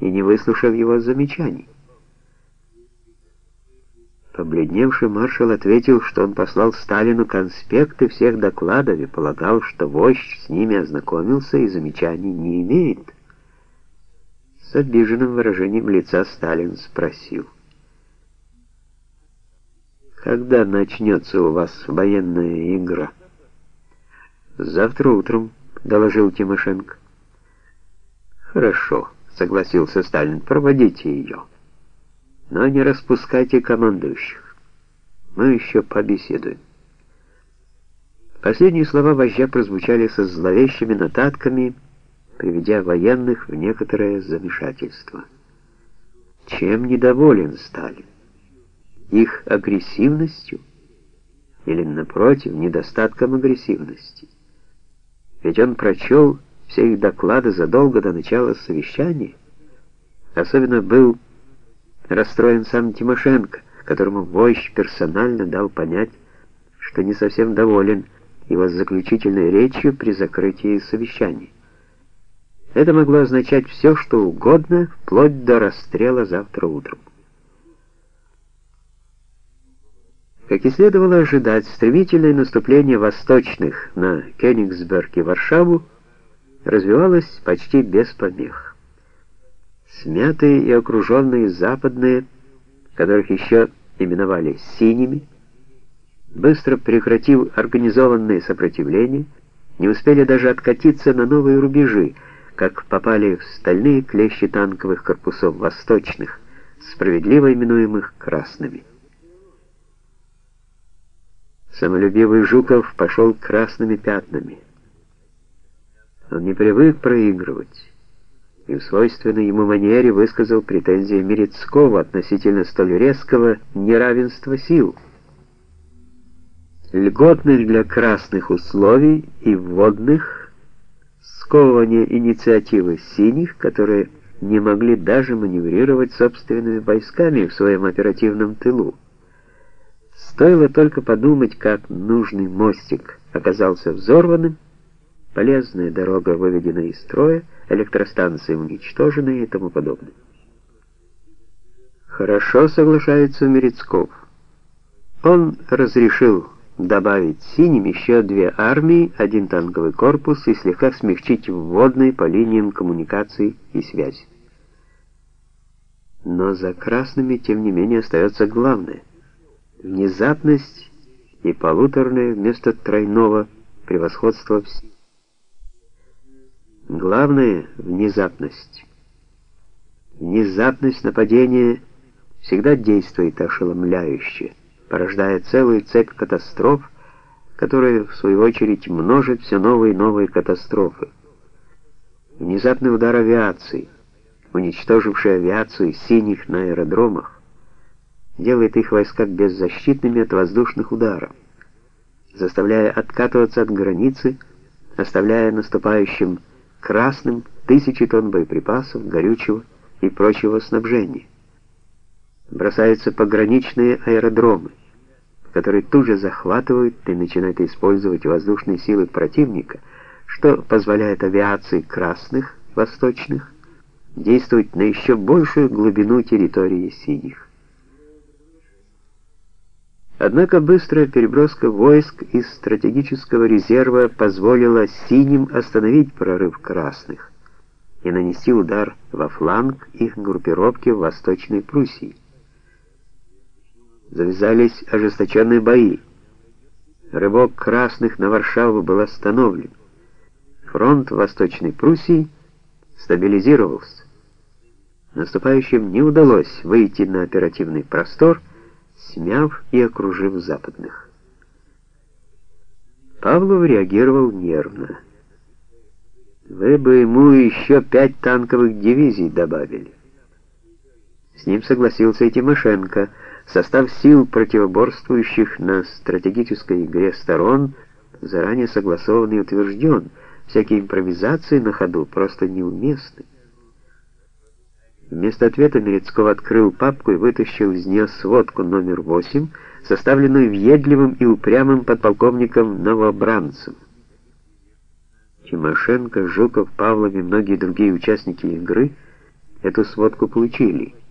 и не выслушав его замечаний. Побледневший маршал ответил, что он послал Сталину конспекты всех докладов и полагал, что вождь с ними ознакомился и замечаний не имеет. С обиженным выражением лица Сталин спросил. «Когда начнется у вас военная игра?» «Завтра утром», — доложил Тимошенко. «Хорошо», — согласился Сталин, — «проводите ее. Но не распускайте командующих. Мы еще побеседуем». Последние слова вождя прозвучали со зловещими нотатками, приведя военных в некоторое замешательство. Чем недоволен Сталин? Их агрессивностью? Или, напротив, недостатком агрессивности? Ведь он прочел все их доклады задолго до начала совещания. Особенно был расстроен сам Тимошенко, которому вождь персонально дал понять, что не совсем доволен его заключительной речью при закрытии совещания. Это могло означать все, что угодно, вплоть до расстрела завтра утром. Как и следовало ожидать, стремительное наступление восточных на Кёнигсберг и Варшаву развивалось почти без помех. Смятые и окруженные западные, которых еще именовали «синими», быстро прекратив организованное сопротивление, не успели даже откатиться на новые рубежи, как попали в стальные клещи танковых корпусов восточных, справедливо именуемых «красными». Самолюбивый Жуков пошел красными пятнами. Он не привык проигрывать, и в свойственной ему манере высказал претензии Мерецкого относительно столь резкого неравенства сил, льготных для красных условий и вводных, сковывания инициативы синих, которые не могли даже маневрировать собственными войсками в своем оперативном тылу. Стоило только подумать, как нужный мостик оказался взорванным, полезная дорога выведена из строя, электростанции уничтожены и тому подобное. Хорошо соглашается Мерецков. Он разрешил добавить синим еще две армии, один танковый корпус и слегка смягчить вводные по линиям коммуникаций и связи. Но за красными, тем не менее, остается главное — внезапность и полуторное вместо тройного превосходства в силе. Главное — внезапность. Внезапность нападения всегда действует ошеломляюще, порождая целую цепь катастроф, которая, в свою очередь, множит все новые и новые катастрофы. Внезапный удар авиации, уничтоживший авиацию синих на аэродромах, делает их войска беззащитными от воздушных ударов, заставляя откатываться от границы, оставляя наступающим красным тысячи тонн боеприпасов, горючего и прочего снабжения. Бросаются пограничные аэродромы, которые тут же захватывают и начинают использовать воздушные силы противника, что позволяет авиации красных, восточных, действовать на еще большую глубину территории синих. Однако быстрая переброска войск из стратегического резерва позволила синим остановить прорыв красных и нанести удар во фланг их группировки в Восточной Пруссии. Завязались ожесточенные бои. Рывок красных на Варшаву был остановлен. Фронт Восточной Пруссии стабилизировался. Наступающим не удалось выйти на оперативный простор, смяв и окружив западных. Павлов реагировал нервно. Вы бы ему еще пять танковых дивизий добавили. С ним согласился и Тимошенко. Состав сил, противоборствующих на стратегической игре сторон, заранее согласован и утвержден. Всякие импровизации на ходу просто неуместны. Вместо ответа Мерецков открыл папку и вытащил из нее сводку номер 8, составленную въедливым и упрямым подполковником Новобранцем. Тимошенко, Жуков, Павлов и многие другие участники игры эту сводку получили –